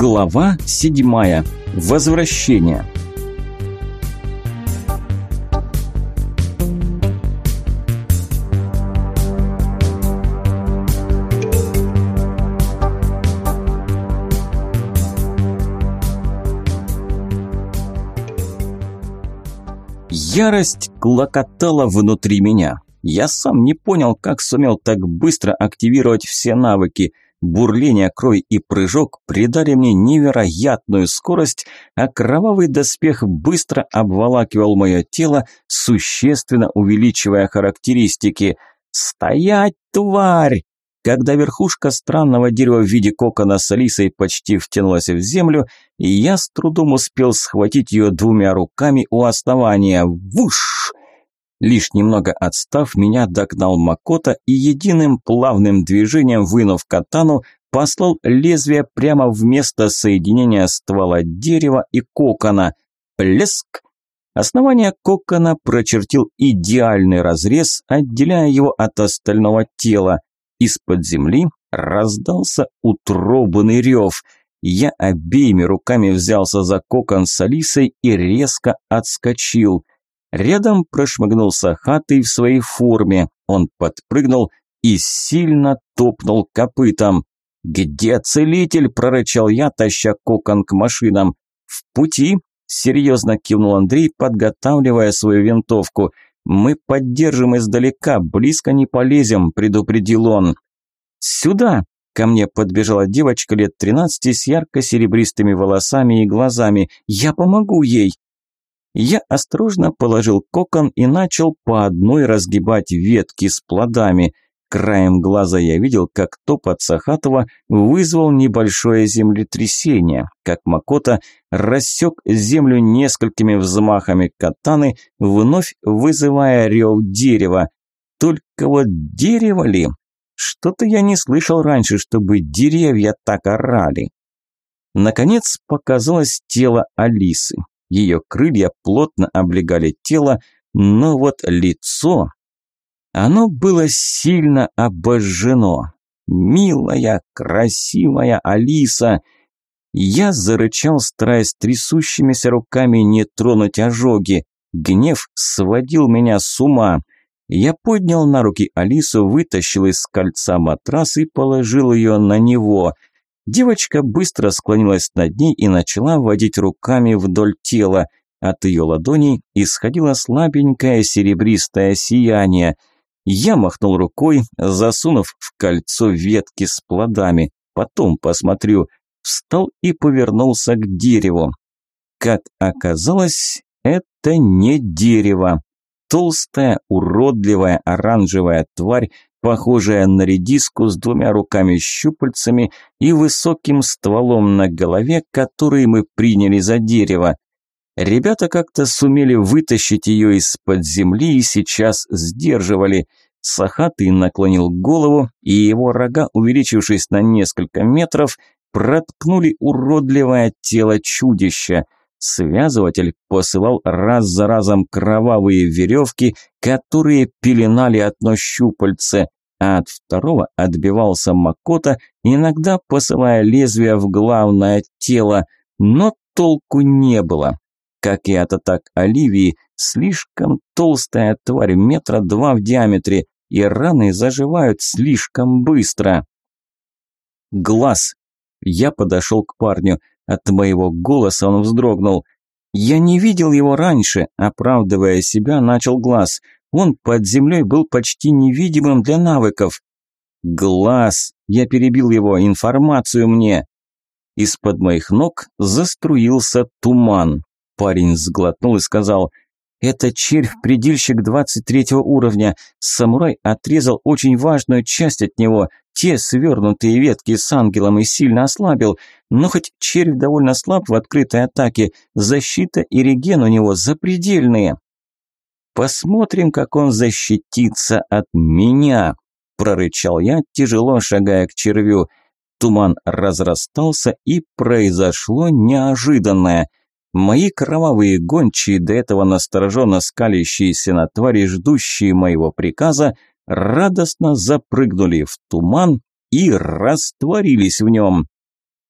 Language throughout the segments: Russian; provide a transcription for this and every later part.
Глава седьмая. Возвращение. Ярость клокотала внутри меня. Я сам не понял, как сумел так быстро активировать все навыки – Бурление, крой и прыжок придали мне невероятную скорость, а кровавый доспех быстро обволакивал мое тело, существенно увеличивая характеристики. «Стоять, тварь!» Когда верхушка странного дерева в виде кокона с Алисой почти втянулась в землю, я с трудом успел схватить ее двумя руками у основания. Вуш! Лишь немного отстав, меня догнал Макота и единым плавным движением, вынув катану, послал лезвие прямо в место соединения ствола дерева и кокона. Плеск! Основание кокона прочертил идеальный разрез, отделяя его от остального тела. Из-под земли раздался утробанный рев. Я обеими руками взялся за кокон с Алисой и резко отскочил – Рядом прошмыгнул Сахатый в своей форме. Он подпрыгнул и сильно топнул копытом. «Где целитель?» – прорычал я, таща кокон к машинам. «В пути», – серьезно кивнул Андрей, подготавливая свою винтовку. «Мы поддержим издалека, близко не полезем», – предупредил он. «Сюда!» – ко мне подбежала девочка лет тринадцати с ярко-серебристыми волосами и глазами. «Я помогу ей!» Я осторожно положил кокон и начал по одной разгибать ветки с плодами. Краем глаза я видел, как топот Сахатова вызвал небольшое землетрясение, как Макота рассек землю несколькими взмахами катаны, вновь вызывая рев дерева. Только вот дерево ли? Что-то я не слышал раньше, чтобы деревья так орали. Наконец показалось тело Алисы. Ее крылья плотно облегали тело, но вот лицо... Оно было сильно обожжено. Милая, красивая Алиса... Я зарычал, стараясь трясущимися руками не тронуть ожоги. Гнев сводил меня с ума. Я поднял на руки Алису, вытащил из кольца матрас и положил ее на него – Девочка быстро склонилась над ней и начала водить руками вдоль тела. От ее ладоней исходило слабенькое серебристое сияние. Я махнул рукой, засунув в кольцо ветки с плодами. Потом посмотрю. Встал и повернулся к дереву. Как оказалось, это не дерево. Толстая, уродливая оранжевая тварь похожая на редиску с двумя руками-щупальцами и высоким стволом на голове, который мы приняли за дерево. Ребята как-то сумели вытащить ее из-под земли и сейчас сдерживали. Сахатый наклонил голову, и его рога, увеличившись на несколько метров, проткнули уродливое тело чудища – Связыватель посылал раз за разом кровавые веревки, которые пеленали одно щупальце, а от второго отбивался Макота, иногда посылая лезвие в главное тело, но толку не было. Как и от атак Оливии, слишком толстая тварь метра два в диаметре, и раны заживают слишком быстро. Глаз. Я подошел к парню. От моего голоса он вздрогнул. Я не видел его раньше, оправдывая себя, начал глаз. Он под землей был почти невидимым для навыков. Глаз! Я перебил его, информацию мне. Из-под моих ног заструился туман. Парень сглотнул и сказал – это червь-предельщик 23 уровня. Самурай отрезал очень важную часть от него, те свернутые ветки с ангелом и сильно ослабил. Но хоть червь довольно слаб в открытой атаке, защита и реген у него запредельные. Посмотрим, как он защитится от меня, прорычал я, тяжело шагая к червю. Туман разрастался и произошло неожиданное – Мои кровавые гончие, до этого настороженно скалящиеся на твари, ждущие моего приказа, радостно запрыгнули в туман и растворились в нем.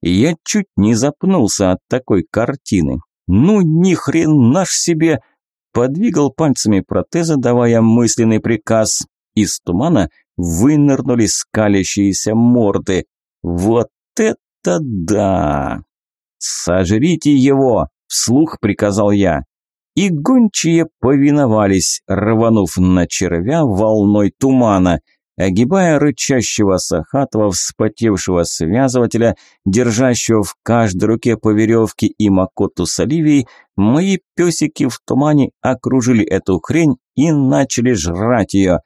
Я чуть не запнулся от такой картины. Ну ни хрена ж себе! Подвигал пальцами протеза, давая мысленный приказ. Из тумана вынырнули скалящиеся морды. Вот это да! «Сожрите его!» – вслух приказал я. И гончие повиновались, рванув на червя волной тумана – огибая рычащего Сахатова, вспотевшего связывателя, держащего в каждой руке по веревке и Макоту с Оливией, мои песики в тумане окружили эту хрень и начали жрать ее.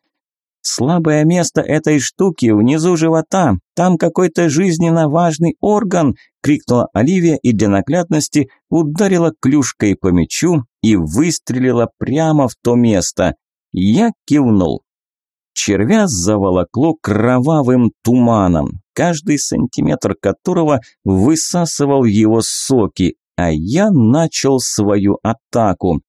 «Слабое место этой штуки внизу живота, там какой-то жизненно важный орган!» – крикнула Оливия и для наглядности ударила клюшкой по мячу и выстрелила прямо в то место. Я кивнул. Червя заволокло кровавым туманом, каждый сантиметр которого высасывал его соки, а я начал свою атаку.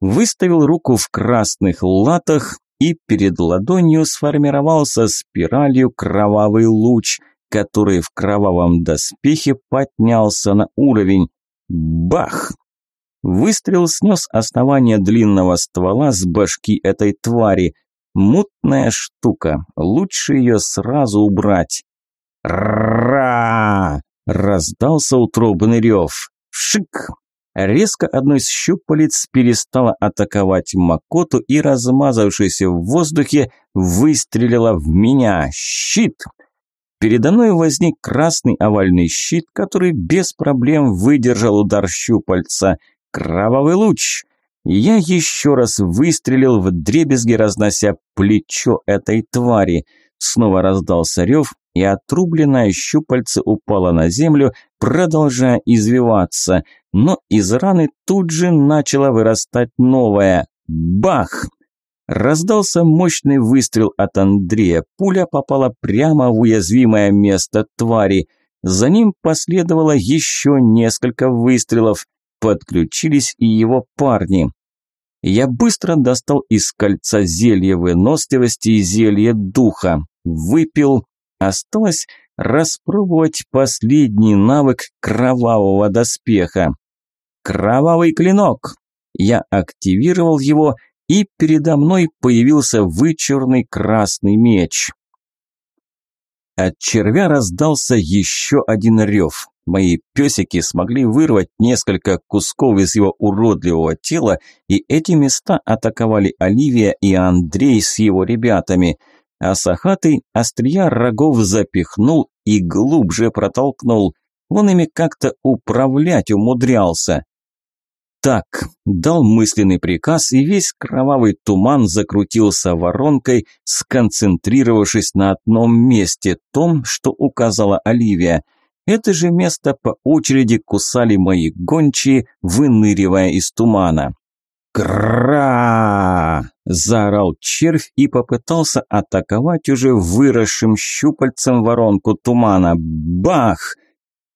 Выставил руку в красных латах, и перед ладонью сформировался спиралью кровавый луч, который в кровавом доспехе поднялся на уровень. Бах! Выстрел снес основание длинного ствола с башки этой твари – Мутная штука, лучше ее сразу убрать. «Ра!» – раздался утробный рев. «Вшик!» Резко одной из щупалец перестала атаковать Макоту и, размазавшись в воздухе, выстрелила в меня. «Щит!» Передо мной возник красный овальный щит, который без проблем выдержал удар щупальца. Кровавый луч. Я еще раз выстрелил в дребезги, разнося плечо этой твари. Снова раздался рев, и отрубленное щупальце упало на землю, продолжая извиваться. Но из раны тут же начало вырастать новое. Бах! Раздался мощный выстрел от Андрея. Пуля попала прямо в уязвимое место твари. За ним последовало еще несколько выстрелов подключились и его парни. Я быстро достал из кольца зелье выносливости и зелье духа. Выпил. Осталось распробовать последний навык кровавого доспеха. Кровавый клинок. Я активировал его, и передо мной появился вычурный красный меч. От червя раздался еще один рев. Мои песики смогли вырвать несколько кусков из его уродливого тела, и эти места атаковали Оливия и Андрей с его ребятами. А Сахатый острия рогов запихнул и глубже протолкнул. Он ими как-то управлять умудрялся. Так, дал мысленный приказ, и весь кровавый туман закрутился воронкой, сконцентрировавшись на одном месте, том, что указала Оливия. Это же место по очереди кусали мои гончие, выныривая из тумана. «Кра!» – заорал червь и попытался атаковать уже выросшим щупальцем воронку тумана. «Бах!»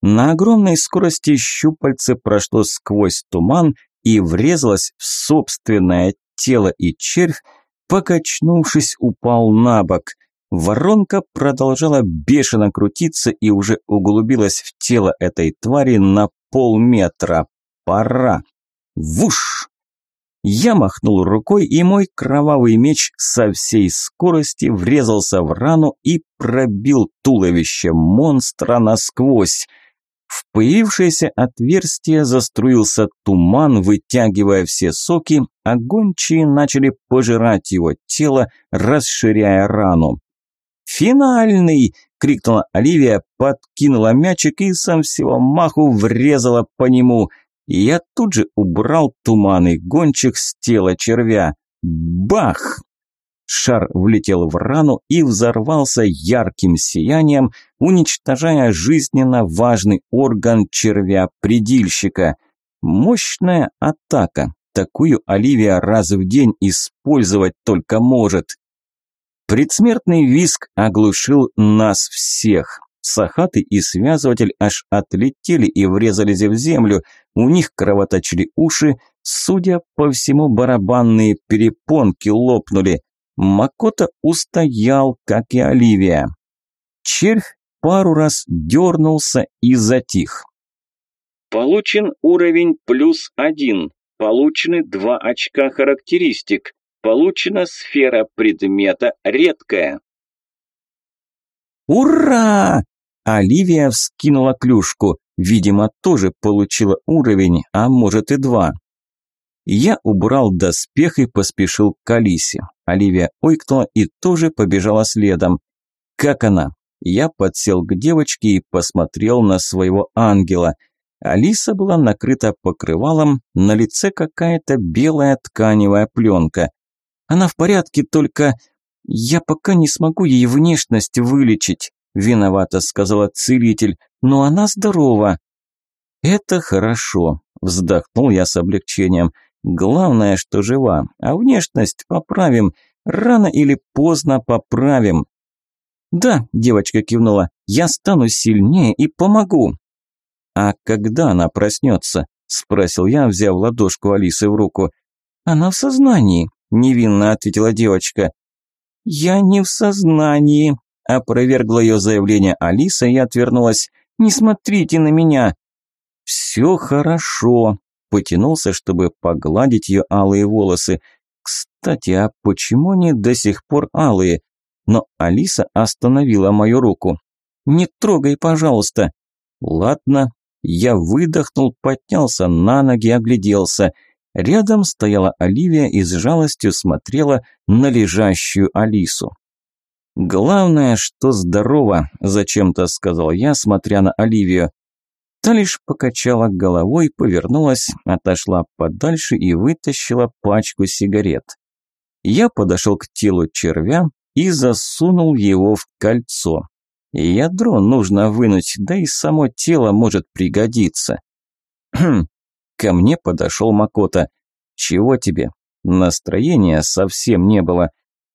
На огромной скорости щупальце прошло сквозь туман и врезалось в собственное тело, и червь, покачнувшись, упал на бок. Воронка продолжала бешено крутиться и уже углубилась в тело этой твари на полметра. Пора. Вуш! Я махнул рукой, и мой кровавый меч со всей скорости врезался в рану и пробил туловище монстра насквозь. В появившееся отверстие заструился туман, вытягивая все соки, а гончие начали пожирать его тело, расширяя рану. «Финальный!» – крикнула Оливия, подкинула мячик и сам всего маху врезала по нему. Я тут же убрал туманный гончик с тела червя. Бах! Шар влетел в рану и взорвался ярким сиянием, уничтожая жизненно важный орган червя-предильщика. Мощная атака. Такую Оливия раз в день использовать только может. Предсмертный виск оглушил нас всех. Сахаты и связыватель аж отлетели и врезались в землю. У них кровоточили уши, судя по всему, барабанные перепонки лопнули. Макота устоял, как и Оливия. Червь пару раз дернулся и затих. Получен уровень плюс один. Получены два очка характеристик. Получена сфера предмета редкая. «Ура!» Оливия вскинула клюшку. Видимо, тоже получила уровень, а может и два. Я убрал доспех и поспешил к Алисе. Оливия ойкнула и тоже побежала следом. «Как она?» Я подсел к девочке и посмотрел на своего ангела. Алиса была накрыта покрывалом, на лице какая-то белая тканевая пленка. Она в порядке, только я пока не смогу ей внешность вылечить, виновато сказала целитель, но она здорова. Это хорошо, вздохнул я с облегчением. Главное, что жива, а внешность поправим, рано или поздно поправим. Да, девочка кивнула, я стану сильнее и помогу. А когда она проснется? Спросил я, взяв ладошку Алисы в руку. Она в сознании, невинно ответила девочка. «Я не в сознании», – опровергла ее заявление Алиса и отвернулась. «Не смотрите на меня». «Все хорошо», – потянулся, чтобы погладить ее алые волосы. «Кстати, а почему они до сих пор алые?» Но Алиса остановила мою руку. «Не трогай, пожалуйста». «Ладно». Я выдохнул, поднялся на ноги, огляделся – Рядом стояла Оливия и с жалостью смотрела на лежащую Алису. «Главное, что здорово», – зачем-то сказал я, смотря на Оливию. Та лишь покачала головой, повернулась, отошла подальше и вытащила пачку сигарет. Я подошел к телу червя и засунул его в кольцо. Ядро нужно вынуть, да и само тело может пригодиться. Хм, Ко мне подошел Макота. «Чего тебе?» Настроения совсем не было.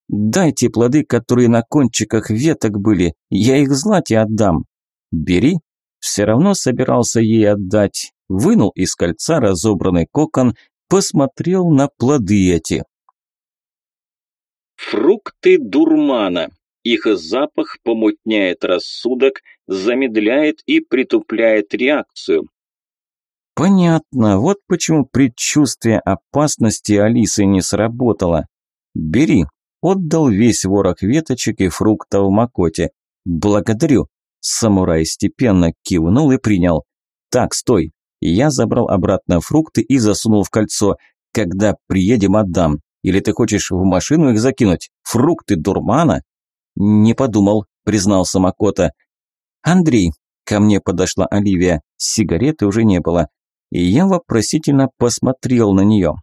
«Дайте плоды, которые на кончиках веток были, я их злате отдам». «Бери». Все равно собирался ей отдать. Вынул из кольца разобранный кокон, посмотрел на плоды эти. Фрукты дурмана. Их запах помутняет рассудок, замедляет и притупляет реакцию. Понятно, вот почему предчувствие опасности Алисы не сработало. Бери, отдал весь ворох веточек и фруктов Макоте. Благодарю. Самурай степенно кивнул и принял. Так, стой. Я забрал обратно фрукты и засунул в кольцо. Когда приедем, отдам. Или ты хочешь в машину их закинуть? Фрукты дурмана? Не подумал, признался Макота. Андрей, ко мне подошла Оливия. Сигареты уже не было и я вопросительно посмотрел на нее.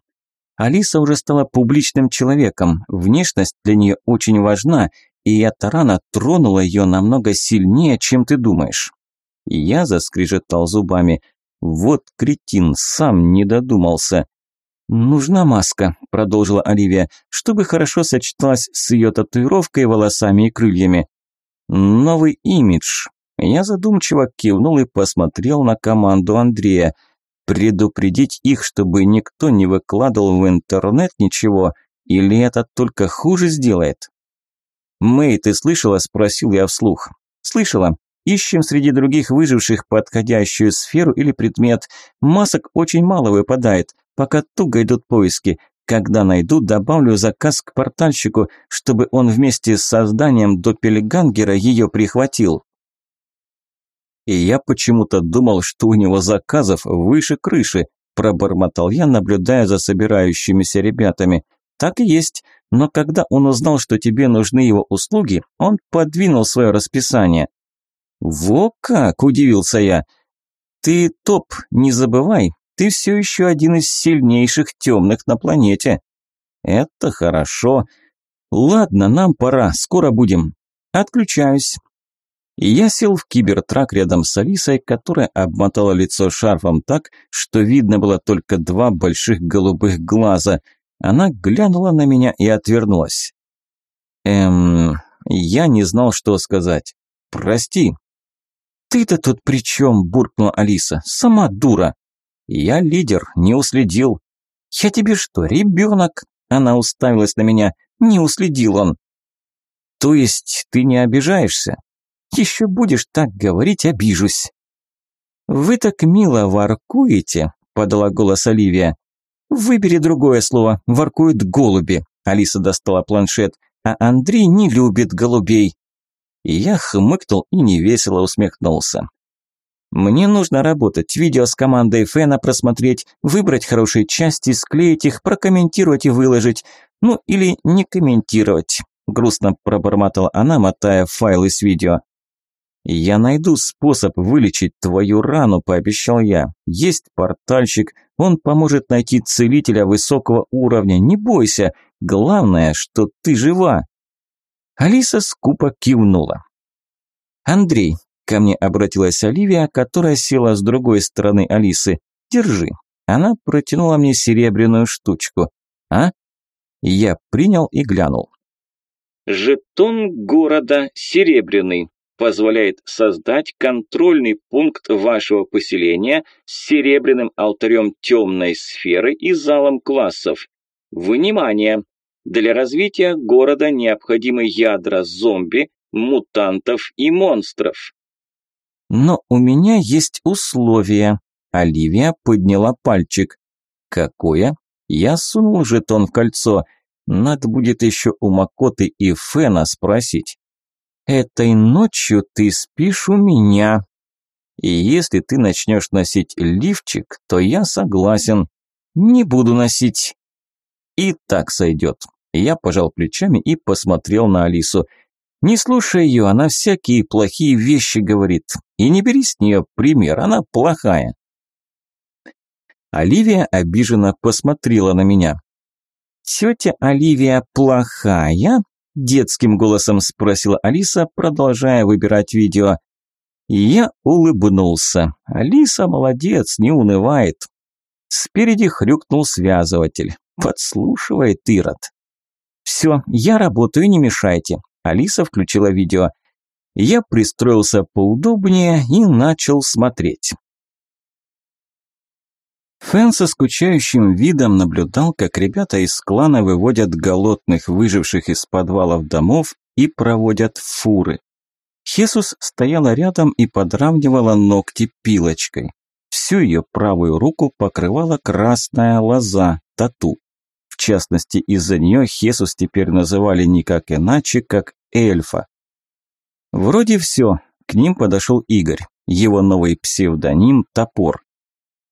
Алиса уже стала публичным человеком, внешность для нее очень важна, и эта рана тронула ее намного сильнее, чем ты думаешь. я заскрежетал зубами. Вот кретин, сам не додумался. «Нужна маска», – продолжила Оливия, – «чтобы хорошо сочеталась с ее татуировкой, волосами и крыльями». «Новый имидж». Я задумчиво кивнул и посмотрел на команду Андрея – Предупредить их, чтобы никто не выкладывал в интернет ничего, или это только хуже сделает? «Мэй, ты слышала?» – спросил я вслух. «Слышала. Ищем среди других выживших подходящую сферу или предмет. Масок очень мало выпадает, пока туго идут поиски. Когда найду, добавлю заказ к портальщику, чтобы он вместе с созданием доппельгангера ее прихватил и я почему-то думал, что у него заказов выше крыши, пробормотал я, наблюдая за собирающимися ребятами. Так и есть, но когда он узнал, что тебе нужны его услуги, он подвинул свое расписание. «Во как!» – удивился я. «Ты топ, не забывай, ты все еще один из сильнейших темных на планете». «Это хорошо. Ладно, нам пора, скоро будем. Отключаюсь». Я сел в кибертрак рядом с Алисой, которая обмотала лицо шарфом так, что видно было только два больших голубых глаза. Она глянула на меня и отвернулась. Эм, я не знал, что сказать. Прости. Ты-то тут при чем? буркнула Алиса. Сама дура. Я лидер, не уследил. Я тебе что, ребенок? Она уставилась на меня. Не уследил он. То есть ты не обижаешься? Еще будешь так говорить, обижусь. Вы так мило воркуете, подала голос Оливия. Выбери другое слово, воркуют голуби. Алиса достала планшет, а Андрей не любит голубей. я хмыкнул и невесело усмехнулся. Мне нужно работать, видео с командой Фэна просмотреть, выбрать хорошие части, склеить их, прокомментировать и выложить. Ну или не комментировать. Грустно пробормотала она, мотая файлы с видео. «Я найду способ вылечить твою рану», – пообещал я. «Есть портальщик, он поможет найти целителя высокого уровня. Не бойся, главное, что ты жива». Алиса скупо кивнула. «Андрей, Ко мне обратилась Оливия, которая села с другой стороны Алисы. «Держи». Она протянула мне серебряную штучку. «А?» Я принял и глянул. «Жетон города серебряный. Позволяет создать контрольный пункт вашего поселения с серебряным алтарем темной сферы и залом классов. Внимание! Для развития города необходимы ядра зомби, мутантов и монстров. Но у меня есть условие. Оливия подняла пальчик. Какое? Я сунул жетон в кольцо. Надо будет еще у Макоты и Фена спросить. Этой ночью ты спишь у меня. И если ты начнешь носить лифчик, то я согласен. Не буду носить. И так сойдет. Я пожал плечами и посмотрел на Алису. Не слушай ее, она всякие плохие вещи говорит. И не бери с нее пример, она плохая. Оливия обиженно посмотрела на меня. «Тетя Оливия плохая?» – детским голосом спросила Алиса, продолжая выбирать видео. Я улыбнулся. Алиса молодец, не унывает. Спереди хрюкнул связыватель. Подслушивает Ирод. «Все, я работаю, не мешайте. Алиса включила видео. Я пристроился поудобнее и начал смотреть. Фэн со скучающим видом наблюдал, как ребята из клана выводят голодных выживших из подвалов домов и проводят фуры. Хесус стояла рядом и подравнивала ногти пилочкой. Всю ее правую руку покрывала красная лоза, тату. В частности, из-за нее Хесус теперь называли никак иначе, как эльфа. Вроде все, к ним подошел Игорь, его новый псевдоним – Топор.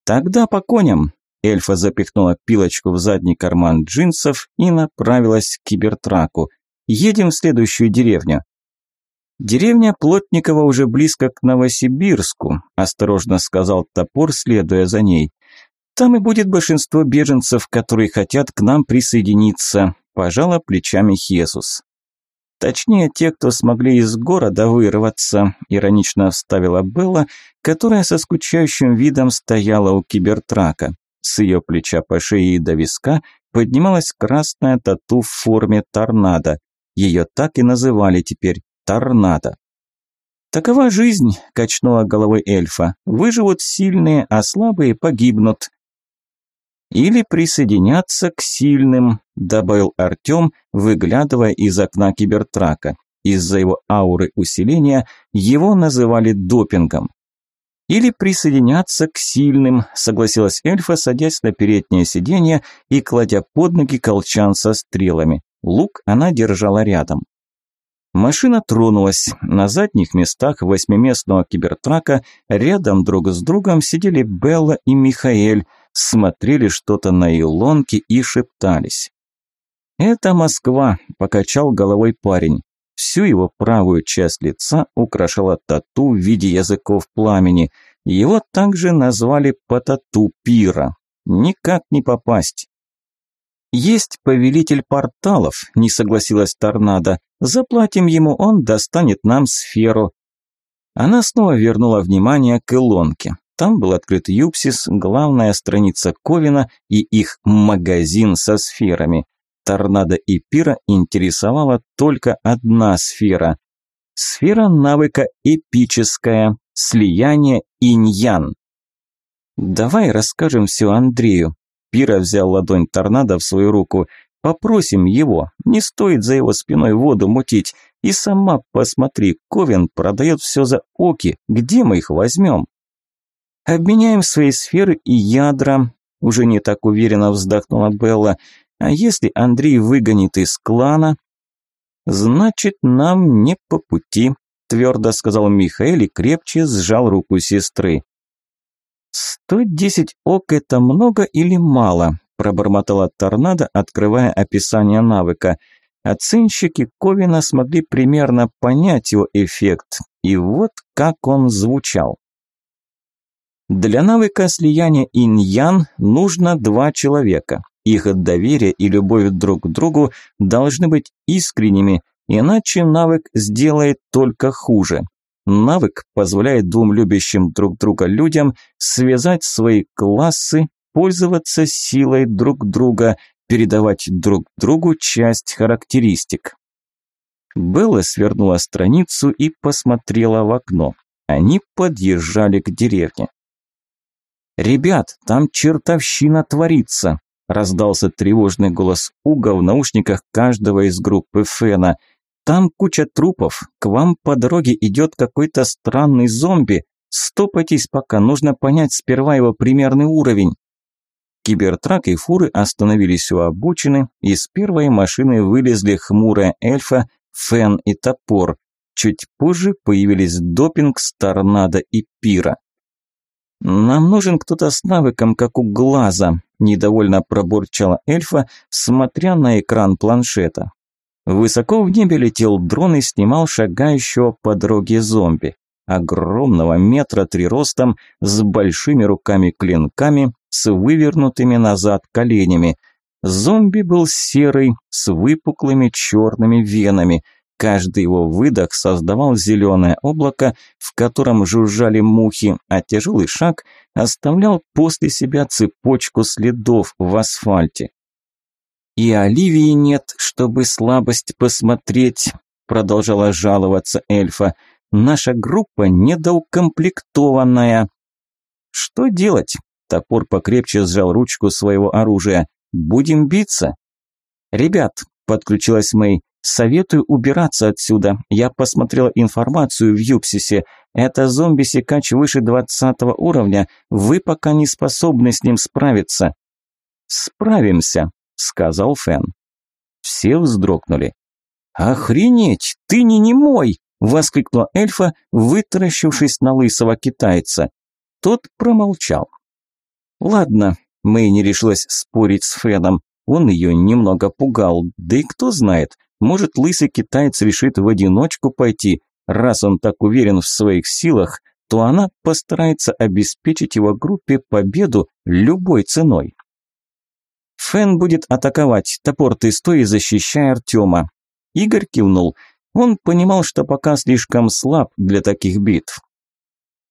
Тогда по коням. Эльфа запихнула пилочку в задний карман джинсов и направилась к кибертраку. Едем в следующую деревню. Деревня Плотникова уже близко к Новосибирску, осторожно сказал Топор, следуя за ней. Там и будет большинство беженцев, которые хотят к нам присоединиться, пожала плечами Хесус. Точнее, те, кто смогли из города вырваться, иронично вставила Белла, которая со скучающим видом стояла у кибертрака. С ее плеча по шее и до виска поднималась красная тату в форме торнадо. Ее так и называли теперь торнадо. «Такова жизнь», – качнула головой эльфа. «Выживут сильные, а слабые погибнут. Или присоединяться к сильным, добавил Артем, выглядывая из окна кибертрака. Из-за его ауры усиления его называли допингом. Или присоединяться к сильным, согласилась эльфа, садясь на переднее сиденье и кладя под ноги колчан со стрелами. Лук она держала рядом. Машина тронулась. На задних местах восьмиместного кибертрака рядом друг с другом сидели Белла и Михаэль, смотрели что-то на илонке и шептались. «Это Москва», – покачал головой парень. Всю его правую часть лица украшала тату в виде языков пламени. Его также назвали по тату пира. Никак не попасть. «Есть повелитель порталов», – не согласилась Торнадо. «Заплатим ему, он достанет нам сферу». Она снова вернула внимание к Илонке. Там был открыт Юпсис, главная страница Ковина и их магазин со сферами. Торнадо и Пира интересовала только одна сфера. Сфера навыка эпическая, слияние инь-ян. «Давай расскажем все Андрею». Пира взял ладонь торнадо в свою руку. «Попросим его, не стоит за его спиной воду мутить. И сама посмотри, Ковен продает все за оки. Где мы их возьмем? Обменяем свои сферы и ядра. Уже не так уверенно вздохнула Белла. А если Андрей выгонит из клана? Значит, нам не по пути, твердо сказал Михаил и крепче сжал руку сестры. «Сто десять ок – это много или мало?» – пробормотала торнадо, открывая описание навыка. Оценщики Ковина смогли примерно понять его эффект, и вот как он звучал. Для навыка слияния инь-ян нужно два человека. Их доверие и любовь друг к другу должны быть искренними, иначе навык сделает только хуже. Навык позволяет двум любящим друг друга людям связать свои классы, пользоваться силой друг друга, передавать друг другу часть характеристик. Белла свернула страницу и посмотрела в окно. Они подъезжали к деревне. «Ребят, там чертовщина творится!» Раздался тревожный голос Уга в наушниках каждого из группы Фена. «Там куча трупов. К вам по дороге идет какой-то странный зомби. Стопайтесь пока, нужно понять сперва его примерный уровень». Кибертрак и фуры остановились у обочины, из первой машины вылезли хмурая эльфа, Фен и Топор. Чуть позже появились Допинг, Старнадо и Пира. «Нам нужен кто-то с навыком, как у глаза», – недовольно пробурчала эльфа, смотря на экран планшета. Высоко в небе летел дрон и снимал шагающего по дороге зомби. Огромного метра три ростом, с большими руками-клинками, с вывернутыми назад коленями. Зомби был серый, с выпуклыми черными венами – Каждый его выдох создавал зеленое облако, в котором жужжали мухи, а тяжелый шаг оставлял после себя цепочку следов в асфальте. «И Оливии нет, чтобы слабость посмотреть», – продолжала жаловаться эльфа. «Наша группа недоукомплектованная». «Что делать?» – топор покрепче сжал ручку своего оружия. «Будем биться?» «Ребят», – подключилась Мэй, Советую убираться отсюда. Я посмотрела информацию в Юпсисе. Это зомби-секач выше 20 уровня. Вы пока не способны с ним справиться. Справимся, сказал Фэн. Все вздрогнули. Охренеть, ты не немой, воскликнула эльфа, вытаращившись на лысого китайца. Тот промолчал. Ладно, Мэй не решилась спорить с Фэном. Он ее немного пугал, да и кто знает, может, лысый китаец решит в одиночку пойти. Раз он так уверен в своих силах, то она постарается обеспечить его группе победу любой ценой. Фэн будет атаковать, топор ты стой и Артема. Игорь кивнул. Он понимал, что пока слишком слаб для таких битв.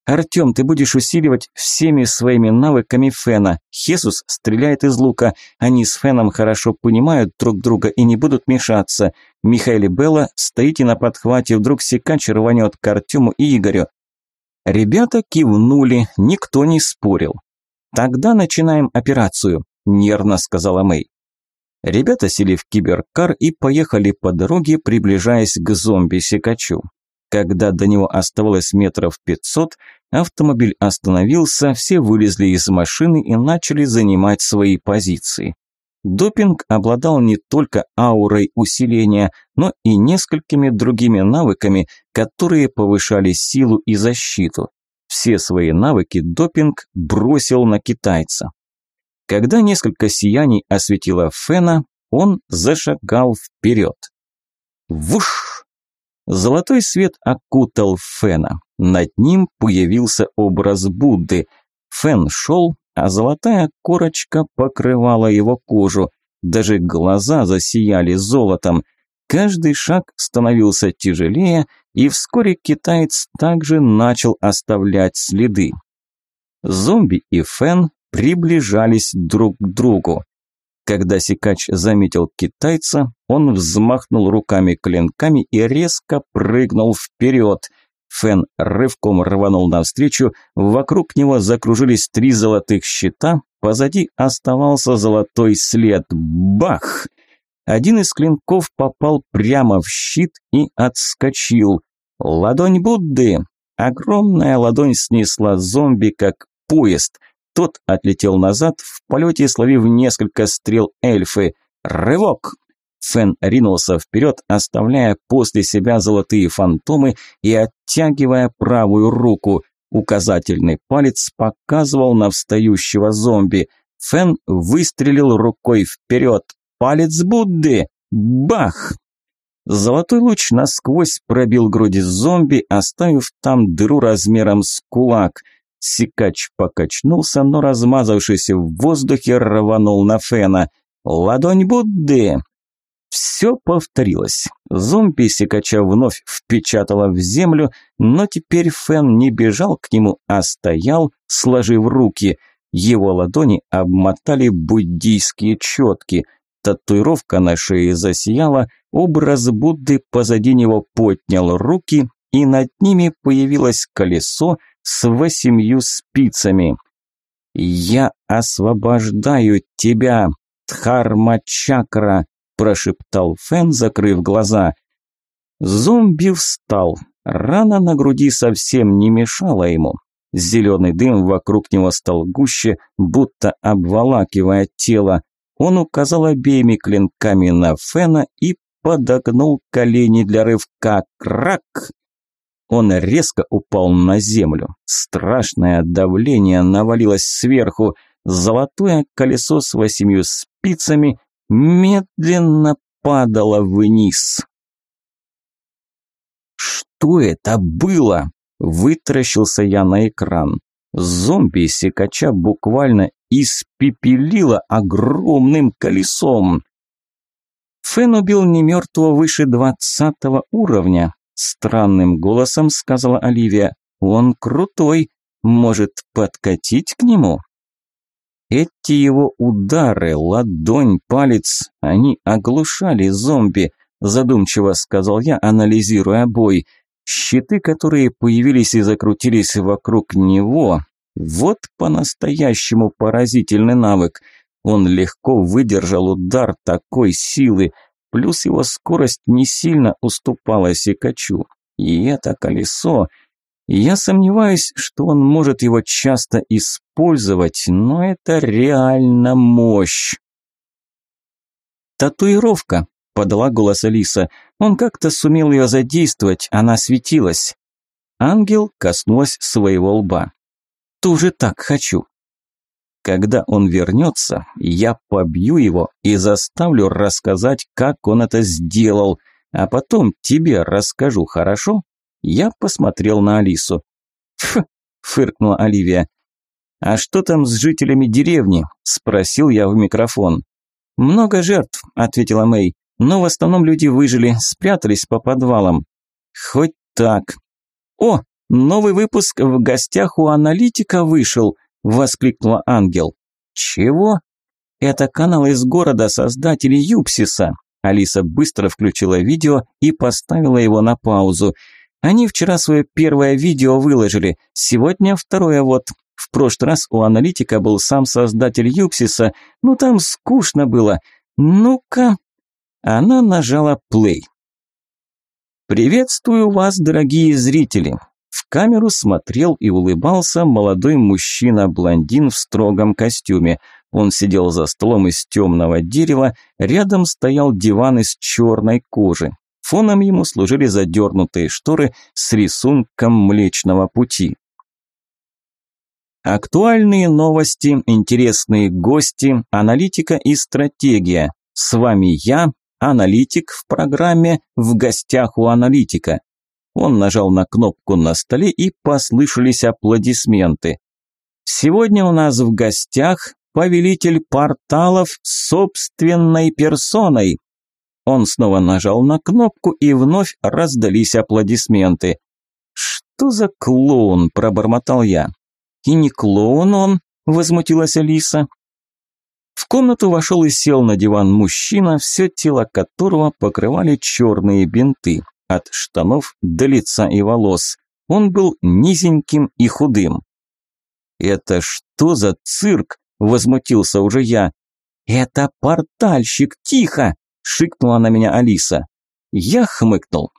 «Артем, ты будешь усиливать всеми своими навыками Фена. Хесус стреляет из лука. Они с Феном хорошо понимают друг друга и не будут мешаться. Михаил и Белла, стоите на подхвате, вдруг секач рванет к Артему и Игорю». Ребята кивнули, никто не спорил. «Тогда начинаем операцию», – нервно сказала Мэй. Ребята сели в киберкар и поехали по дороге, приближаясь к зомби-секачу. Когда до него оставалось метров пятьсот, автомобиль остановился, все вылезли из машины и начали занимать свои позиции. Допинг обладал не только аурой усиления, но и несколькими другими навыками, которые повышали силу и защиту. Все свои навыки допинг бросил на китайца. Когда несколько сияний осветило Фена, он зашагал вперед. Вуш! Золотой свет окутал Фена. Над ним появился образ Будды. Фен шел, а золотая корочка покрывала его кожу. Даже глаза засияли золотом. Каждый шаг становился тяжелее, и вскоре китаец также начал оставлять следы. Зомби и Фен приближались друг к другу. Когда Сикач заметил китайца, он взмахнул руками-клинками и резко прыгнул вперед. Фен рывком рванул навстречу, вокруг него закружились три золотых щита, позади оставался золотой след. Бах! Один из клинков попал прямо в щит и отскочил. Ладонь Будды! Огромная ладонь снесла зомби, как поезд. Тот отлетел назад, в полете словив несколько стрел эльфы. Рывок! Фен ринулся вперед, оставляя после себя золотые фантомы и оттягивая правую руку. Указательный палец показывал на встающего зомби. Фен выстрелил рукой вперед. Палец Будды! Бах! Золотой луч насквозь пробил груди зомби, оставив там дыру размером с кулак. Сикач покачнулся, но размазавшись в воздухе рванул на Фена. «Ладонь Будды!» Все повторилось. Зомби Сикача вновь впечатало в землю, но теперь Фен не бежал к нему, а стоял, сложив руки. Его ладони обмотали буддийские четки. Татуировка на шее засияла, образ Будды позади него поднял руки, и над ними появилось колесо с восемью спицами. «Я освобождаю тебя, Дхарма-чакра!» – прошептал Фэн, закрыв глаза. Зомби встал. Рана на груди совсем не мешала ему. Зеленый дым вокруг него стал гуще, будто обволакивая тело. Он указал обеими клинками на Фена и подогнул колени для рывка. Крак! Он резко упал на землю. Страшное давление навалилось сверху. Золотое колесо с восемью спицами медленно падало вниз. «Что это было?» – вытаращился я на экран. Зомби-секача буквально испепелило огромным колесом. Фен убил немертвого выше двадцатого уровня, странным голосом сказала Оливия. Он крутой, может подкатить к нему? Эти его удары, ладонь, палец, они оглушали зомби, задумчиво сказал я, анализируя бой. Щиты, которые появились и закрутились вокруг него, вот по-настоящему поразительный навык. Он легко выдержал удар такой силы, плюс его скорость не сильно уступала Сикачу. И это колесо... Я сомневаюсь, что он может его часто использовать, но это реально мощь. «Татуировка», – подала голос Алиса. Он как-то сумел ее задействовать, она светилась. Ангел коснулась своего лба. «Тоже так хочу». Когда он вернется, я побью его и заставлю рассказать, как он это сделал, а потом тебе расскажу, хорошо? Я посмотрел на Алису. «Ф!» – фыркнула Оливия. «А что там с жителями деревни?» – спросил я в микрофон. «Много жертв», – ответила Мэй. «Но в основном люди выжили, спрятались по подвалам». «Хоть так». «О, новый выпуск в гостях у аналитика вышел», воскликнула Ангел. Чего? Это канал из города создателей Юпсиса. Алиса быстро включила видео и поставила его на паузу. Они вчера свое первое видео выложили, сегодня второе вот. В прошлый раз у аналитика был сам создатель Юпсиса, ну там скучно было. Ну-ка. Она нажала play. Приветствую вас, дорогие зрители. В камеру смотрел и улыбался молодой мужчина-блондин в строгом костюме. Он сидел за столом из темного дерева, рядом стоял диван из черной кожи. Фоном ему служили задернутые шторы с рисунком Млечного Пути. Актуальные новости, интересные гости, аналитика и стратегия. С вами я, аналитик в программе «В гостях у аналитика». Он нажал на кнопку на столе и послышались аплодисменты. Сегодня у нас в гостях повелитель порталов собственной персоной. Он снова нажал на кнопку и вновь раздались аплодисменты. «Что за клоун?» – пробормотал я. «И не клоун он», – возмутилась Алиса. В комнату вошел и сел на диван мужчина, все тело которого покрывали черные бинты от штанов до лица и волос. Он был низеньким и худым. «Это что за цирк?» – возмутился уже я. «Это портальщик, тихо!» – шикнула на меня Алиса. Я хмыкнул.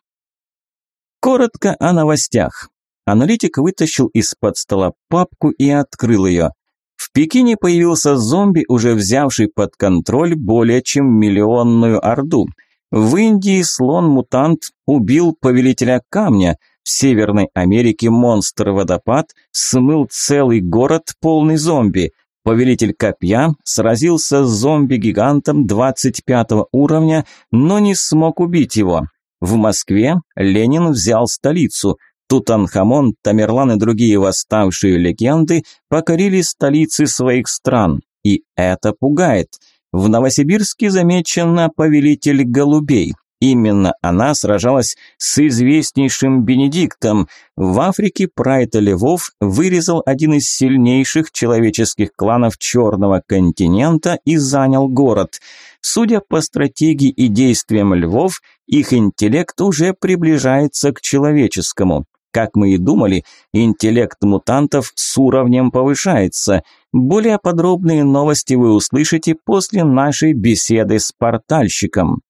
Коротко о новостях. Аналитик вытащил из-под стола папку и открыл ее. В Пекине появился зомби, уже взявший под контроль более чем миллионную орду. В Индии слон-мутант убил повелителя камня. В Северной Америке монстр-водопад смыл целый город полный зомби. Повелитель копья сразился с зомби-гигантом 25 уровня, но не смог убить его. В Москве Ленин взял столицу. Тутанхамон, Тамерлан и другие восставшие легенды покорили столицы своих стран. И это пугает. В Новосибирске замечена повелитель голубей. Именно она сражалась с известнейшим Бенедиктом. В Африке Прайта Львов вырезал один из сильнейших человеческих кланов Черного континента и занял город. Судя по стратегии и действиям львов, их интеллект уже приближается к человеческому. Как мы и думали, интеллект мутантов с уровнем повышается. Более подробные новости вы услышите после нашей беседы с портальщиком.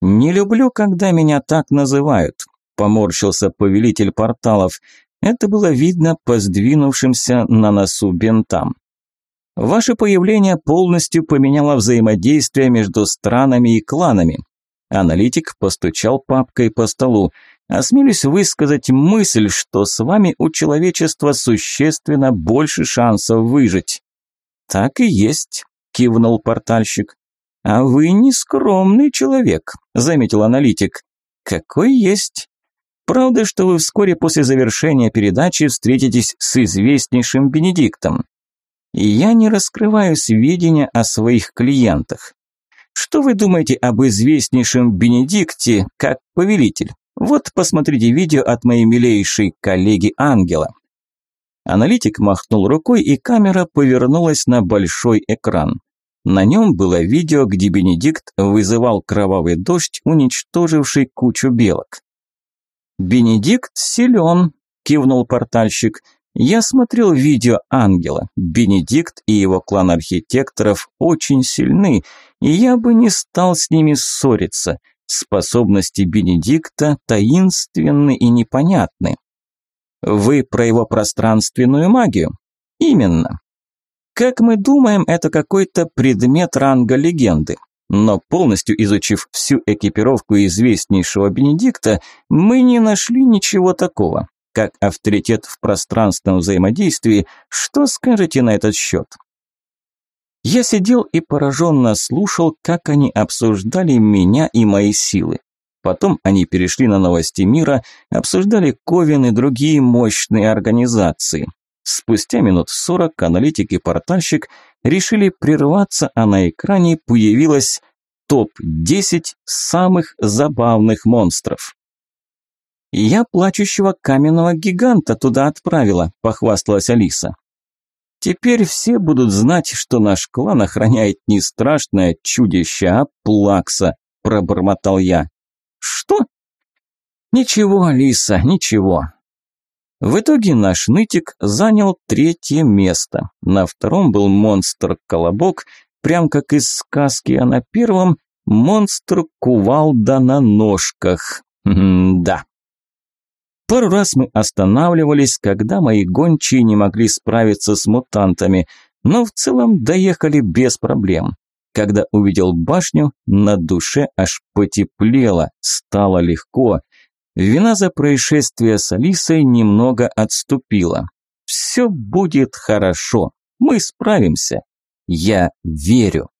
«Не люблю, когда меня так называют», – поморщился повелитель порталов. Это было видно по сдвинувшимся на носу бентам. Ваше появление полностью поменяло взаимодействие между странами и кланами. Аналитик постучал папкой по столу. Осмелюсь высказать мысль, что с вами у человечества существенно больше шансов выжить. Так и есть, кивнул портальщик. А вы не скромный человек, заметил аналитик. Какой есть. Правда, что вы вскоре после завершения передачи встретитесь с известнейшим Бенедиктом. Я не раскрываю сведения о своих клиентах. Что вы думаете об известнейшем Бенедикте как повелитель? Вот посмотрите видео от моей милейшей коллеги Ангела. Аналитик махнул рукой, и камера повернулась на большой экран. На нем было видео, где Бенедикт вызывал кровавый дождь, уничтоживший кучу белок. «Бенедикт силен», – кивнул портальщик. «Я смотрел видео Ангела. Бенедикт и его клан архитекторов очень сильны, и я бы не стал с ними ссориться. Способности Бенедикта таинственны и непонятны. Вы про его пространственную магию? Именно. Как мы думаем, это какой-то предмет ранга легенды. Но полностью изучив всю экипировку известнейшего Бенедикта, мы не нашли ничего такого. Как авторитет в пространственном взаимодействии, что скажете на этот счет? Я сидел и пораженно слушал, как они обсуждали меня и мои силы. Потом они перешли на новости мира, обсуждали Ковен и другие мощные организации. Спустя минут сорок аналитик и портальщик решили прерваться, а на экране появилась топ-10 самых забавных монстров. «Я плачущего каменного гиганта туда отправила», – похвасталась Алиса. Теперь все будут знать, что наш клан охраняет не страшное чудище, а плакса, пробормотал я. Что? Ничего, Алиса, ничего. В итоге наш нытик занял третье место. На втором был монстр-колобок, прям как из сказки, а на первом монстр-кувалда на ножках. М да. Пару раз мы останавливались, когда мои гончие не могли справиться с мутантами, но в целом доехали без проблем. Когда увидел башню, на душе аж потеплело, стало легко. Вина за происшествие с Алисой немного отступила. Все будет хорошо, мы справимся. Я верю.